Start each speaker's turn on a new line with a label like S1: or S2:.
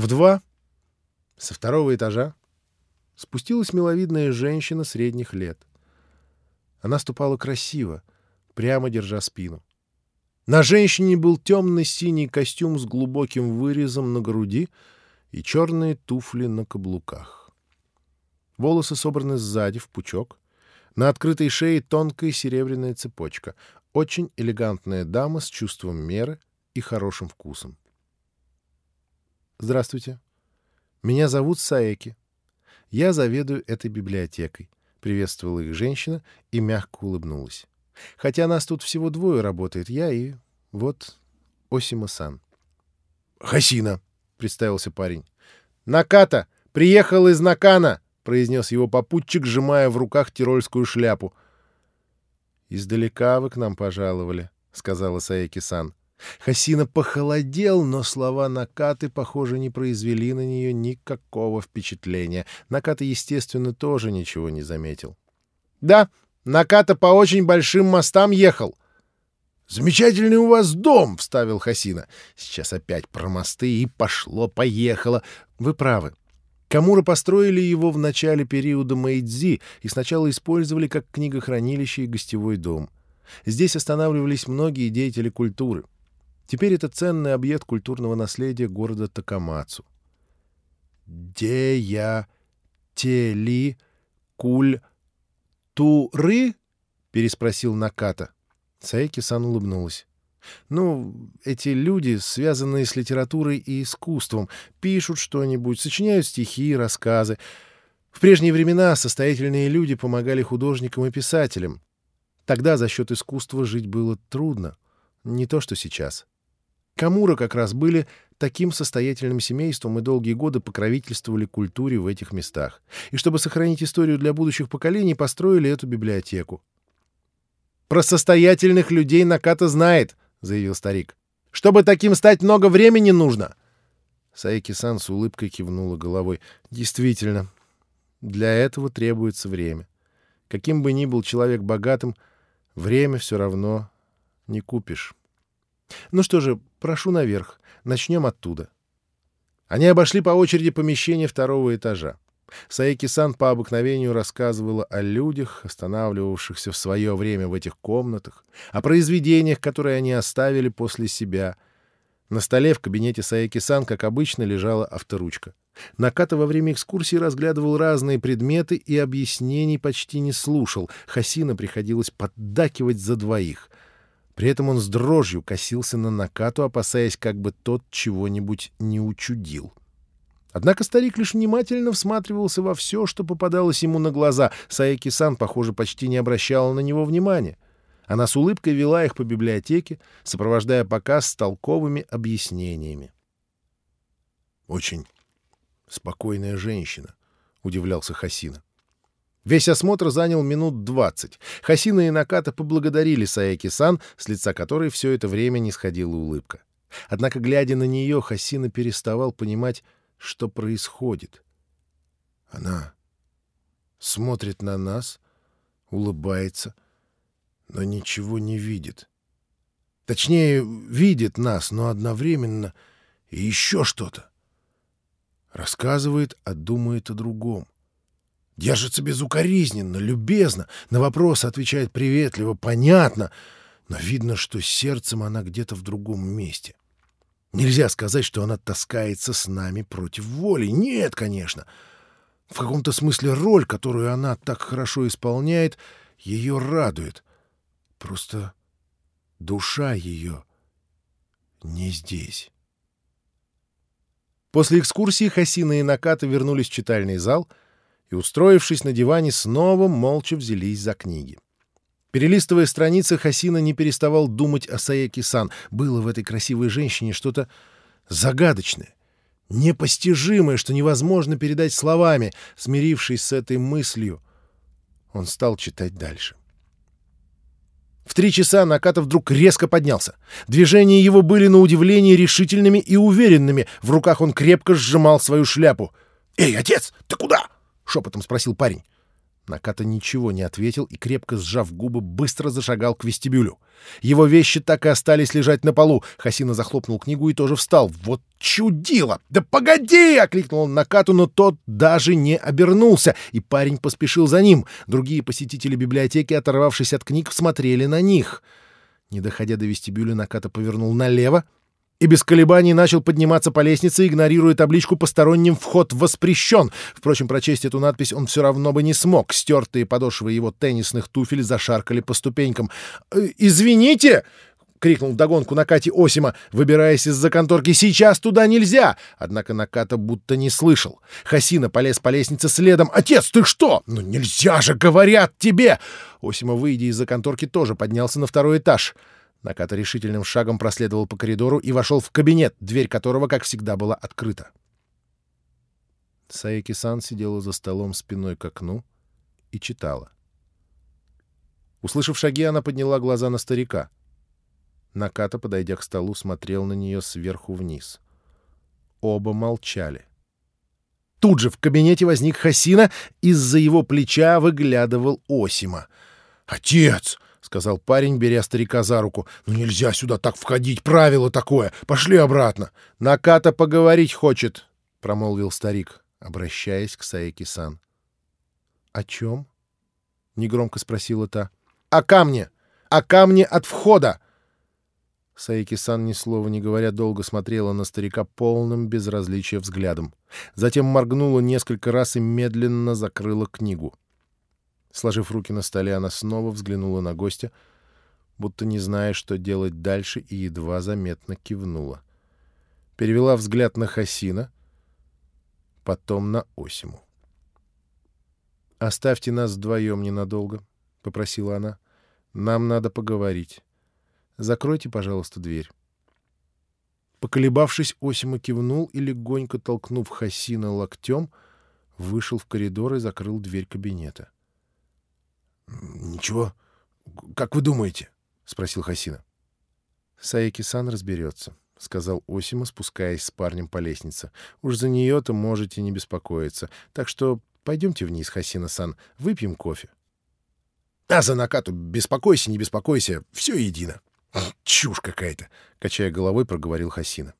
S1: В два, со второго этажа, спустилась миловидная женщина средних лет. Она ступала красиво, прямо держа спину. На женщине был темный синий костюм с глубоким вырезом на груди и черные туфли на каблуках. Волосы собраны сзади в пучок. На открытой шее тонкая серебряная цепочка. Очень элегантная дама с чувством меры и хорошим вкусом. «Здравствуйте. Меня зовут Саеки. Я заведую этой библиотекой», — приветствовала их женщина и мягко улыбнулась. «Хотя нас тут всего двое работает, я и... вот Осима-сан».
S2: «Хасина», — представился парень.
S1: «Наката! Приехал из Накана!» — произнес его попутчик, сжимая в руках тирольскую шляпу. «Издалека вы к нам пожаловали», — сказала Саеки-сан. Хасина похолодел, но слова Накаты, похоже, не произвели на нее никакого впечатления. Наката, естественно, тоже ничего не заметил. — Да, Наката по очень большим мостам ехал.
S2: — Замечательный у вас дом, — вставил Хасина.
S1: Сейчас опять про мосты и пошло-поехало. Вы правы. Камура построили его в начале периода Мэйдзи и сначала использовали как книгохранилище и гостевой дом. Здесь останавливались многие деятели культуры. Теперь это ценный объект культурного наследия города Такамацу.
S2: «Дея тели куль туры?» — переспросил Наката.
S1: Саеки-сан улыбнулась. «Ну, эти люди, связанные с литературой и искусством, пишут что-нибудь, сочиняют стихи, рассказы. В прежние времена состоятельные люди помогали художникам и писателям. Тогда за счет искусства жить было трудно. Не то, что сейчас. Камура как раз были таким состоятельным семейством и долгие годы покровительствовали культуре в этих местах. И чтобы сохранить историю для будущих поколений, построили эту библиотеку. «Про состоятельных людей Наката знает», — заявил старик. «Чтобы таким стать, много времени нужно». Саеки-сан с улыбкой кивнула головой. «Действительно, для этого требуется время. Каким бы ни был человек богатым, время все равно не купишь». Ну что же, прошу наверх. Начнем оттуда. Они обошли по очереди помещение второго этажа. Саеки-сан по обыкновению рассказывала о людях, останавливавшихся в свое время в этих комнатах, о произведениях, которые они оставили после себя. На столе в кабинете Саеки-сан, как обычно, лежала авторучка. Наката во время экскурсии разглядывал разные предметы и объяснений почти не слушал. Хасина приходилось поддакивать за двоих. При этом он с дрожью косился на Накату, опасаясь, как бы тот чего-нибудь не учудил. Однако старик лишь внимательно всматривался во все, что попадалось ему на глаза. Саеки-сан, похоже, почти не обращала на него внимания. Она с улыбкой вела их по библиотеке, сопровождая показ с толковыми объяснениями.
S2: «Очень спокойная женщина», — удивлялся Хасина.
S1: Весь осмотр занял минут двадцать. Хасина и Наката поблагодарили Саеки-сан, с лица которой все это время не сходила улыбка. Однако, глядя на нее, Хасина переставал понимать, что происходит.
S2: Она смотрит на нас, улыбается, но ничего не видит. Точнее, видит нас, но одновременно и еще что-то. Рассказывает, а думает о другом. Держится безукоризненно, любезно, на вопросы отвечает приветливо, понятно, но видно, что сердцем она где-то в другом месте. Нельзя сказать, что она таскается с нами против воли. Нет, конечно. В каком-то смысле роль, которую она так хорошо исполняет, ее радует. Просто душа ее не здесь.
S1: После экскурсии Хасина и Наката вернулись в читальный зал — и, устроившись на диване, снова молча взялись за книги. Перелистывая страницы, Хасина не переставал думать о Саеки-сан. Было в этой красивой женщине что-то загадочное, непостижимое, что невозможно передать словами. Смирившись с этой мыслью, он стал читать дальше. В три часа Наката вдруг резко поднялся. Движения его были на удивление решительными и уверенными. В руках он крепко сжимал свою шляпу. «Эй, отец, ты куда?» Шепотом спросил парень. Наката ничего не ответил и, крепко сжав губы, быстро зашагал к вестибюлю. Его вещи так и остались лежать на полу. Хасина захлопнул книгу и тоже встал. «Вот чудило! Да погоди!» — окликнул он Накату, но тот даже не обернулся, и парень поспешил за ним. Другие посетители библиотеки, оторвавшись от книг, смотрели на них. Не доходя до вестибюля, Наката повернул налево, и без колебаний начал подниматься по лестнице, игнорируя табличку «Посторонним вход воспрещен». Впрочем, прочесть эту надпись он все равно бы не смог. Стертые подошвы его теннисных туфель зашаркали по ступенькам. «Э, «Извините!» — крикнул вдогонку Накате Осима, выбираясь из-за конторки. «Сейчас туда нельзя!» Однако Наката будто не слышал. Хасина полез по лестнице следом. «Отец, ты что? Ну нельзя же, говорят тебе!» Осима, выйдя из-за конторки, тоже поднялся на второй этаж. Наката решительным шагом проследовал по коридору и вошел в кабинет, дверь которого, как всегда, была открыта. Саеки-сан сидела за столом спиной к окну и читала. Услышав шаги, она подняла глаза на старика. Наката, подойдя к столу, смотрел на нее сверху вниз. Оба молчали. Тут же в кабинете возник Хасина, из-за его плеча выглядывал Осима. «Отец!» — сказал парень, беря старика за руку. «Ну нельзя сюда так входить, правило такое. Пошли обратно». «Наката поговорить хочет», — промолвил старик, обращаясь к Саеки-сан. «О чем?» — негромко спросила та. «О камне! О камне от входа!» Саеки-сан, ни слова не говоря, долго смотрела на старика полным безразличия взглядом. Затем моргнула несколько раз и медленно закрыла книгу. Сложив руки на столе, она снова взглянула на гостя, будто не зная, что делать дальше, и едва заметно кивнула. Перевела взгляд на Хасина, потом на Осиму. «Оставьте нас вдвоем ненадолго», — попросила она. «Нам надо поговорить. Закройте, пожалуйста, дверь». Поколебавшись, Осима кивнул и, легонько толкнув Хасина локтем, вышел в коридор и закрыл дверь кабинета.
S2: — «Ничего. Как вы думаете?» — спросил Хасина.
S1: «Саеки-сан разберется», — сказал Осима, спускаясь с парнем по лестнице. «Уж за нее-то можете не беспокоиться. Так что пойдемте вниз, Хасина-сан, выпьем кофе».
S2: «А за Накату беспокойся, не беспокойся, все едино». «Чушь какая-то», — качая головой, проговорил Хасина.